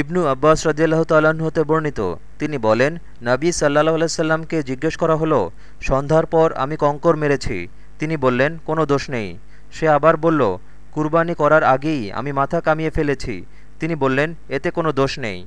ইবনু আব্বাস রদিয়াল্লাহ তাল্লাহ্ন হতে বর্ণিত। তিনি বলেন, নাবী সাল্লাহ আলাইসাল্লামকে জিজ্ঞেস করা হলো, সন্ধ্যার পর আমি কঙ্কর মেরেছি। তিনি বললেন, কোনো দোষ নেই। সে আবার বলল, কুরবানি করার আগেই আমি মাথা কামিয়ে ফেলেছি। তিনি বললেন, এতে কোনো দোষ নেই।